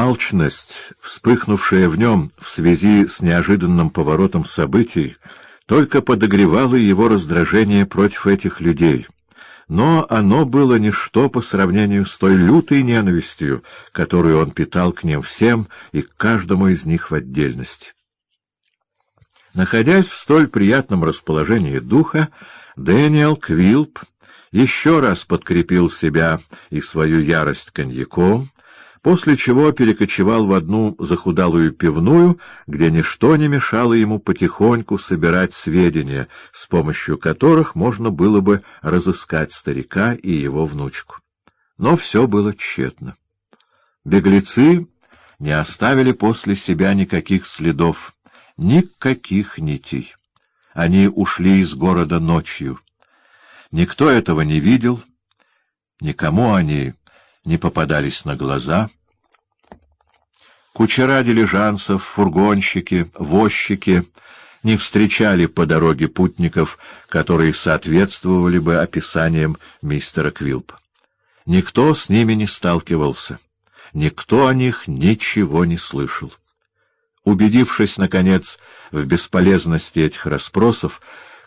Алчность, вспыхнувшая в нем в связи с неожиданным поворотом событий, только подогревала его раздражение против этих людей. Но оно было ничто по сравнению с той лютой ненавистью, которую он питал к ним всем и к каждому из них в отдельности. Находясь в столь приятном расположении духа, Дэниел Квилп еще раз подкрепил себя и свою ярость коньяком, после чего перекочевал в одну захудалую пивную, где ничто не мешало ему потихоньку собирать сведения, с помощью которых можно было бы разыскать старика и его внучку. Но все было тщетно. Беглецы не оставили после себя никаких следов, никаких нитей. Они ушли из города ночью. Никто этого не видел, никому они не попадались на глаза. Кучера дилижансов, фургонщики, возчики не встречали по дороге путников, которые соответствовали бы описаниям мистера Квилпа. Никто с ними не сталкивался, никто о них ничего не слышал. Убедившись, наконец, в бесполезности этих расспросов,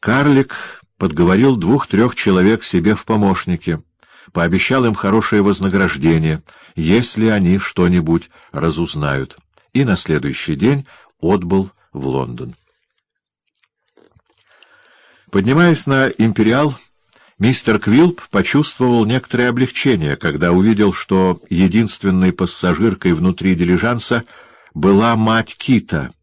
карлик подговорил двух-трех человек себе в помощники — пообещал им хорошее вознаграждение, если они что-нибудь разузнают, и на следующий день отбыл в Лондон. Поднимаясь на «Империал», мистер Квилп почувствовал некоторое облегчение, когда увидел, что единственной пассажиркой внутри дилижанса была мать Кита —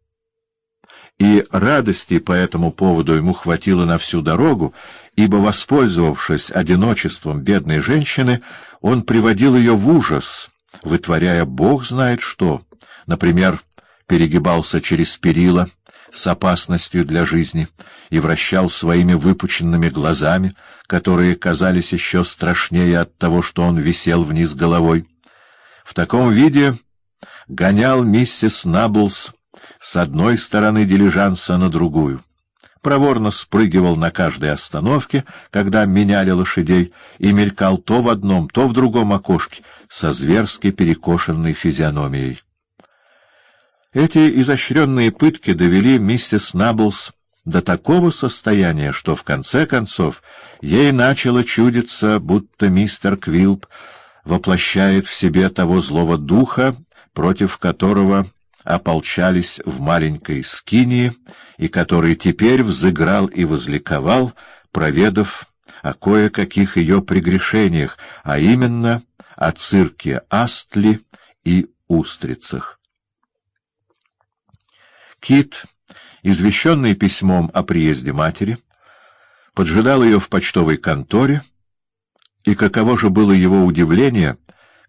и радости по этому поводу ему хватило на всю дорогу, ибо, воспользовавшись одиночеством бедной женщины, он приводил ее в ужас, вытворяя бог знает что, например, перегибался через перила с опасностью для жизни и вращал своими выпученными глазами, которые казались еще страшнее от того, что он висел вниз головой. В таком виде гонял миссис Наблс с одной стороны дилижанса на другую. Проворно спрыгивал на каждой остановке, когда меняли лошадей, и мелькал то в одном, то в другом окошке со зверски перекошенной физиономией. Эти изощренные пытки довели миссис Наблс до такого состояния, что в конце концов ей начало чудиться, будто мистер Квилп воплощает в себе того злого духа, против которого ополчались в маленькой скинии, и который теперь взыграл и возликовал, проведав о кое-каких ее прегрешениях, а именно о цирке Астли и Устрицах. Кит, извещенный письмом о приезде матери, поджидал ее в почтовой конторе, и каково же было его удивление —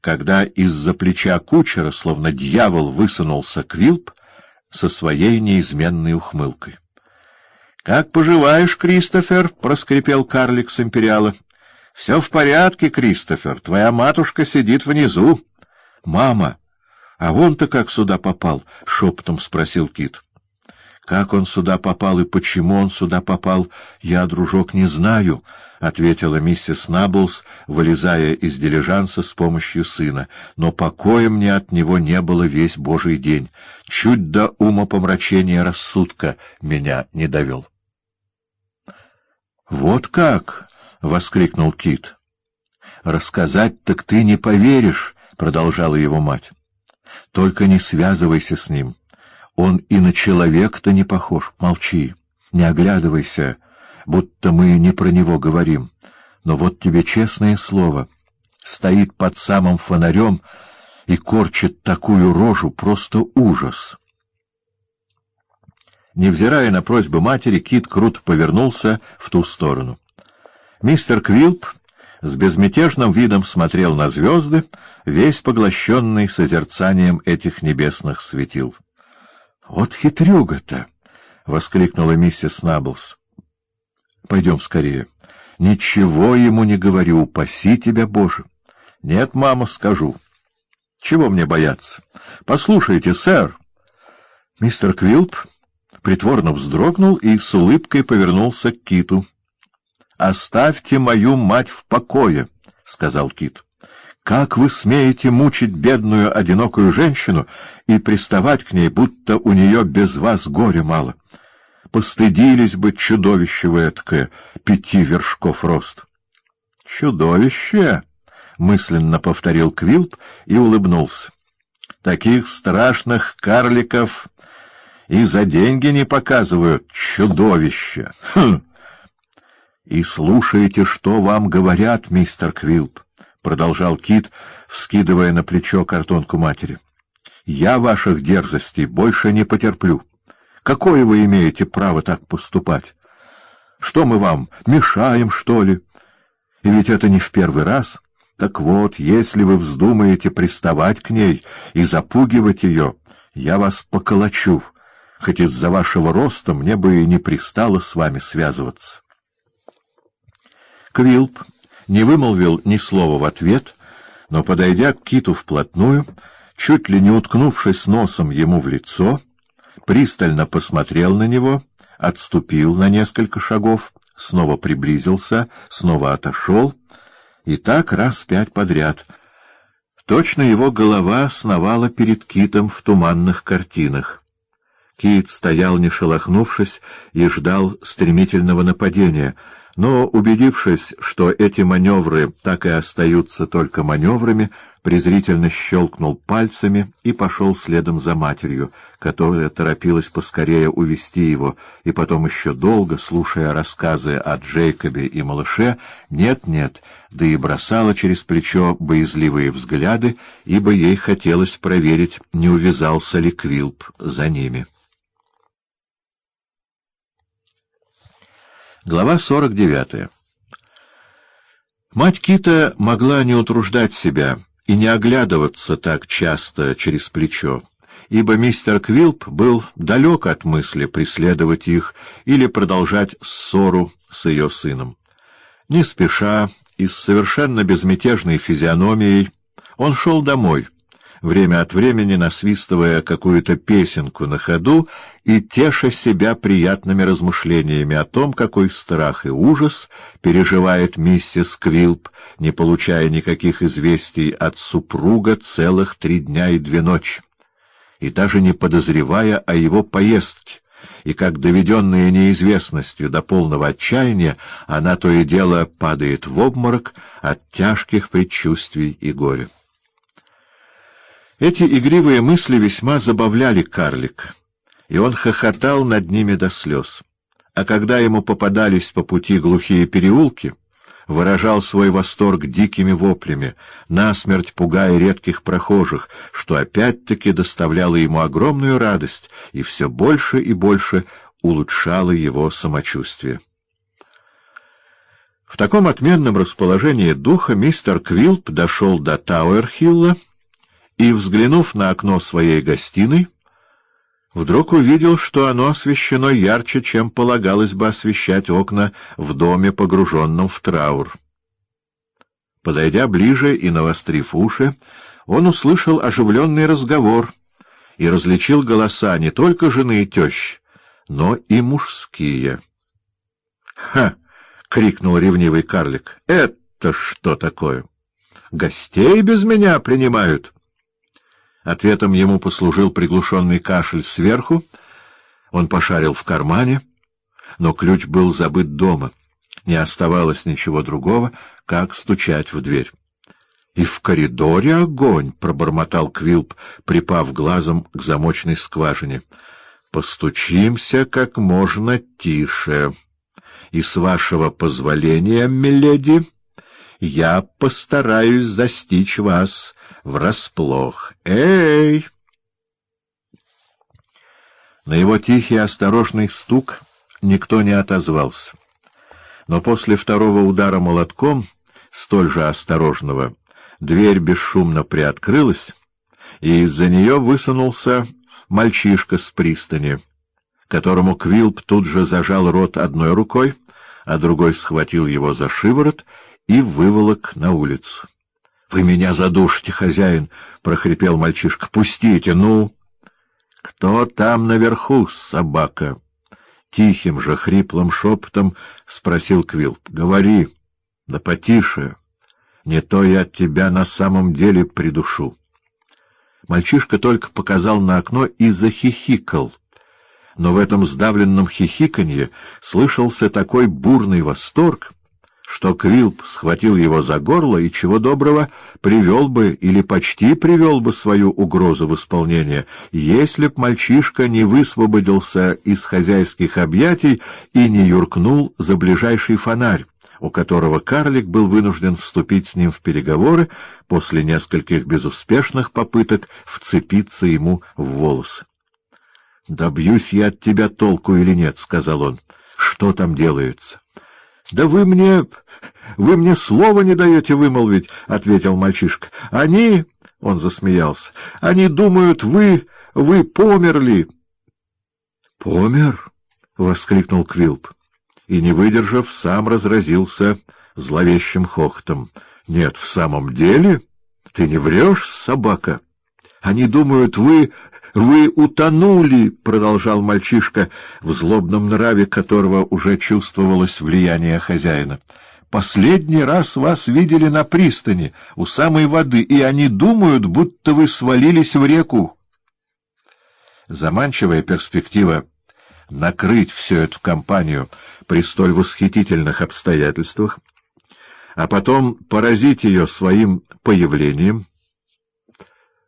когда из-за плеча кучера, словно дьявол, высунулся Квилп со своей неизменной ухмылкой. — Как поживаешь, Кристофер? — проскрипел карлик с империала. — Все в порядке, Кристофер. Твоя матушка сидит внизу. — Мама! А он-то как сюда попал? — шепотом спросил Кит. Как он сюда попал и почему он сюда попал, я, дружок, не знаю, — ответила миссис Наблс, вылезая из дилижанса с помощью сына. Но покоя мне от него не было весь божий день. Чуть до умопомрачения рассудка меня не довел. — Вот как! — воскликнул Кит. — Рассказать так ты не поверишь, — продолжала его мать. — Только не связывайся с ним. — он и на человека-то не похож. Молчи, не оглядывайся, будто мы не про него говорим. Но вот тебе честное слово. Стоит под самым фонарем и корчит такую рожу, просто ужас. Невзирая на просьбы матери, Кит круто повернулся в ту сторону. Мистер Квилп с безмятежным видом смотрел на звезды, весь поглощенный созерцанием этих небесных светил. — Вот хитрюга-то! — воскликнула миссис Наблс. — Пойдем скорее. — Ничего ему не говорю, упаси тебя, Боже! — Нет, мама, скажу. — Чего мне бояться? — Послушайте, сэр! Мистер Квилп притворно вздрогнул и с улыбкой повернулся к Киту. — Оставьте мою мать в покое, — сказал Кит. — Как вы смеете мучить бедную одинокую женщину и приставать к ней, будто у нее без вас горя мало? Постыдились бы чудовище вы эткое, пяти вершков рост. — Чудовище! — мысленно повторил Квилп и улыбнулся. — Таких страшных карликов и за деньги не показывают. Чудовище! Хм! — И слушайте, что вам говорят, мистер Квилп продолжал Кит, вскидывая на плечо картонку матери. — Я ваших дерзостей больше не потерплю. Какое вы имеете право так поступать? Что мы вам, мешаем, что ли? И ведь это не в первый раз. Так вот, если вы вздумаете приставать к ней и запугивать ее, я вас поколочу, хоть из-за вашего роста мне бы и не пристало с вами связываться. Квилп не вымолвил ни слова в ответ, но, подойдя к киту вплотную, чуть ли не уткнувшись носом ему в лицо, пристально посмотрел на него, отступил на несколько шагов, снова приблизился, снова отошел, и так раз пять подряд. Точно его голова сновала перед китом в туманных картинах. Кит стоял, не шелохнувшись, и ждал стремительного нападения — но, убедившись, что эти маневры так и остаются только маневрами, презрительно щелкнул пальцами и пошел следом за матерью, которая торопилась поскорее увести его, и потом еще долго, слушая рассказы о Джейкобе и малыше, нет-нет, да и бросала через плечо боязливые взгляды, ибо ей хотелось проверить, не увязался ли Квилп за ними. Глава 49. Мать Кита могла не утруждать себя и не оглядываться так часто через плечо, ибо мистер Квилп был далек от мысли преследовать их или продолжать ссору с ее сыном. Не спеша и с совершенно безмятежной физиономией он шел домой — время от времени насвистывая какую-то песенку на ходу и теша себя приятными размышлениями о том, какой страх и ужас переживает миссис Квилп, не получая никаких известий от супруга целых три дня и две ночи, и даже не подозревая о его поездке, и как доведенная неизвестностью до полного отчаяния, она то и дело падает в обморок от тяжких предчувствий и горя. Эти игривые мысли весьма забавляли карлик, и он хохотал над ними до слез. А когда ему попадались по пути глухие переулки, выражал свой восторг дикими воплями, насмерть пугая редких прохожих, что опять-таки доставляло ему огромную радость и все больше и больше улучшало его самочувствие. В таком отменном расположении духа мистер Квилп дошел до Тауэрхилла, и, взглянув на окно своей гостиной, вдруг увидел, что оно освещено ярче, чем полагалось бы освещать окна в доме, погруженном в траур. Подойдя ближе и навострив уши, он услышал оживленный разговор и различил голоса не только жены и тещ, но и мужские. «Ха!» — крикнул ревнивый карлик. «Это что такое? Гостей без меня принимают!» Ответом ему послужил приглушенный кашель сверху. Он пошарил в кармане, но ключ был забыт дома. Не оставалось ничего другого, как стучать в дверь. — И в коридоре огонь! — пробормотал Квилп, припав глазом к замочной скважине. — Постучимся как можно тише. И с вашего позволения, миледи, я постараюсь застичь вас врасплох. Эй! На его тихий осторожный стук никто не отозвался. Но после второго удара молотком, столь же осторожного, дверь бесшумно приоткрылась, и из-за нее высунулся мальчишка с пристани, которому Квилп тут же зажал рот одной рукой, а другой схватил его за шиворот и выволок на улицу. — Вы меня задушите, хозяин! — прохрипел мальчишка. — Пустите, ну! — Кто там наверху, собака? Тихим же, хриплым шепотом спросил Квилп. — Говори, да потише. Не то я тебя на самом деле придушу. Мальчишка только показал на окно и захихикал. Но в этом сдавленном хихиканье слышался такой бурный восторг, что Квилп схватил его за горло и, чего доброго, привел бы или почти привел бы свою угрозу в исполнение, если б мальчишка не высвободился из хозяйских объятий и не юркнул за ближайший фонарь, у которого карлик был вынужден вступить с ним в переговоры после нескольких безуспешных попыток вцепиться ему в волосы. — Добьюсь я от тебя толку или нет, — сказал он. — Что там делается? — Да вы мне... вы мне слова не даете вымолвить, — ответил мальчишка. — Они... — он засмеялся. — Они думают, вы... вы померли. — Помер? — воскликнул Квилп. И, не выдержав, сам разразился зловещим хохотом. — Нет, в самом деле? Ты не врешь, собака? Они думают, вы... «Вы утонули!» — продолжал мальчишка, в злобном нраве которого уже чувствовалось влияние хозяина. «Последний раз вас видели на пристани, у самой воды, и они думают, будто вы свалились в реку». Заманчивая перспектива накрыть всю эту компанию при столь восхитительных обстоятельствах, а потом поразить ее своим появлением —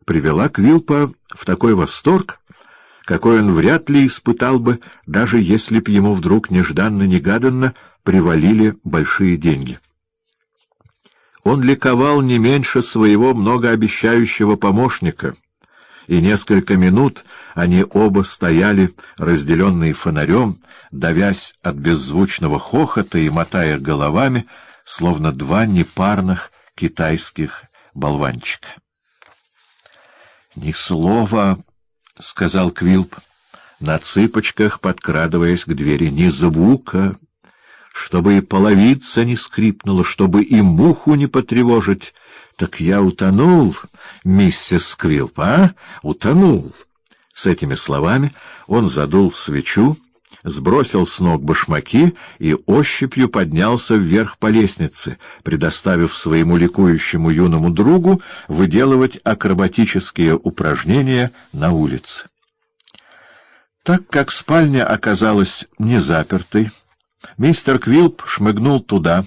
привела Квилпа в такой восторг, какой он вряд ли испытал бы, даже если б ему вдруг нежданно-негаданно привалили большие деньги. Он ликовал не меньше своего многообещающего помощника, и несколько минут они оба стояли, разделенные фонарем, давясь от беззвучного хохота и мотая головами, словно два непарных китайских болванчика. Ни слова, — сказал Квилп, на цыпочках подкрадываясь к двери, — ни звука, чтобы и половица не скрипнула, чтобы и муху не потревожить. Так я утонул, миссис Квилп, а? Утонул. С этими словами он задул свечу, сбросил с ног башмаки и ощупью поднялся вверх по лестнице, предоставив своему ликующему юному другу выделывать акробатические упражнения на улице. Так как спальня оказалась не запертой, мистер Квилп шмыгнул туда,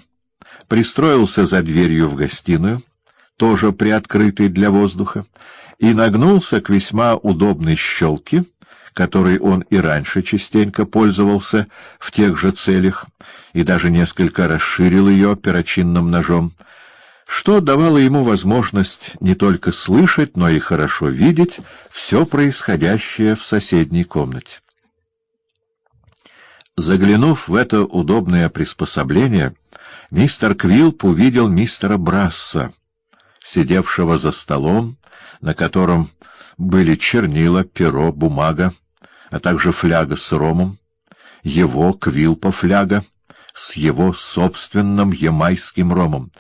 пристроился за дверью в гостиную, тоже приоткрытой для воздуха, и нагнулся к весьма удобной щелке, которой он и раньше частенько пользовался в тех же целях, и даже несколько расширил ее перочинным ножом, что давало ему возможность не только слышать, но и хорошо видеть все происходящее в соседней комнате. Заглянув в это удобное приспособление, мистер Квилп увидел мистера Брасса, сидевшего за столом, на котором были чернила, перо, бумага, а также фляга с ромом, его квилпа фляга с его собственным ямайским ромом,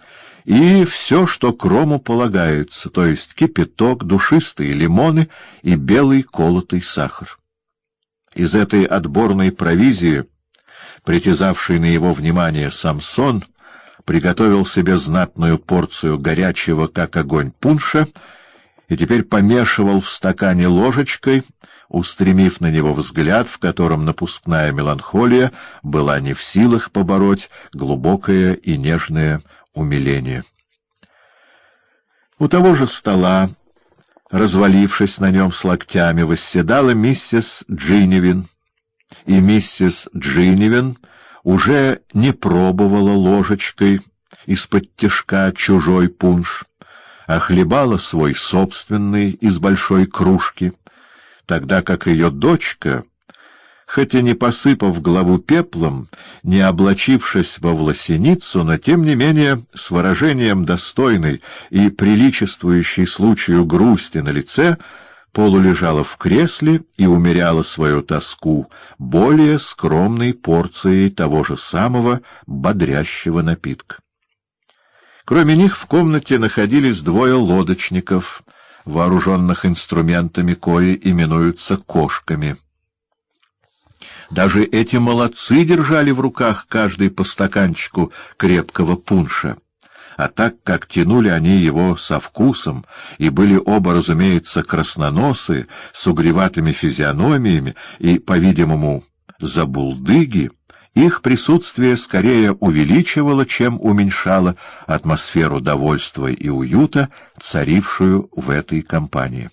и все, что к рому полагается, то есть кипяток, душистые лимоны и белый колотый сахар. Из этой отборной провизии, притязавший на его внимание Самсон, приготовил себе знатную порцию горячего, как огонь, пунша и теперь помешивал в стакане ложечкой, устремив на него взгляд, в котором напускная меланхолия была не в силах побороть глубокое и нежное умиление. У того же стола, развалившись на нем с локтями, восседала миссис Джиневин, и миссис Джиневин уже не пробовала ложечкой из-под тяжка чужой пунш, а хлебала свой собственный из большой кружки, тогда как ее дочка, хотя не посыпав главу пеплом, не облачившись во власеницу, но тем не менее с выражением достойной и приличествующей случаю грусти на лице, полулежала в кресле и умеряла свою тоску более скромной порцией того же самого бодрящего напитка. Кроме них в комнате находились двое лодочников, вооруженных инструментами, кои именуются кошками. Даже эти молодцы держали в руках каждый по стаканчику крепкого пунша, а так как тянули они его со вкусом и были оба, разумеется, красноносы, с угреватыми физиономиями и, по-видимому, забулдыги, их присутствие скорее увеличивало, чем уменьшало атмосферу довольства и уюта, царившую в этой компании.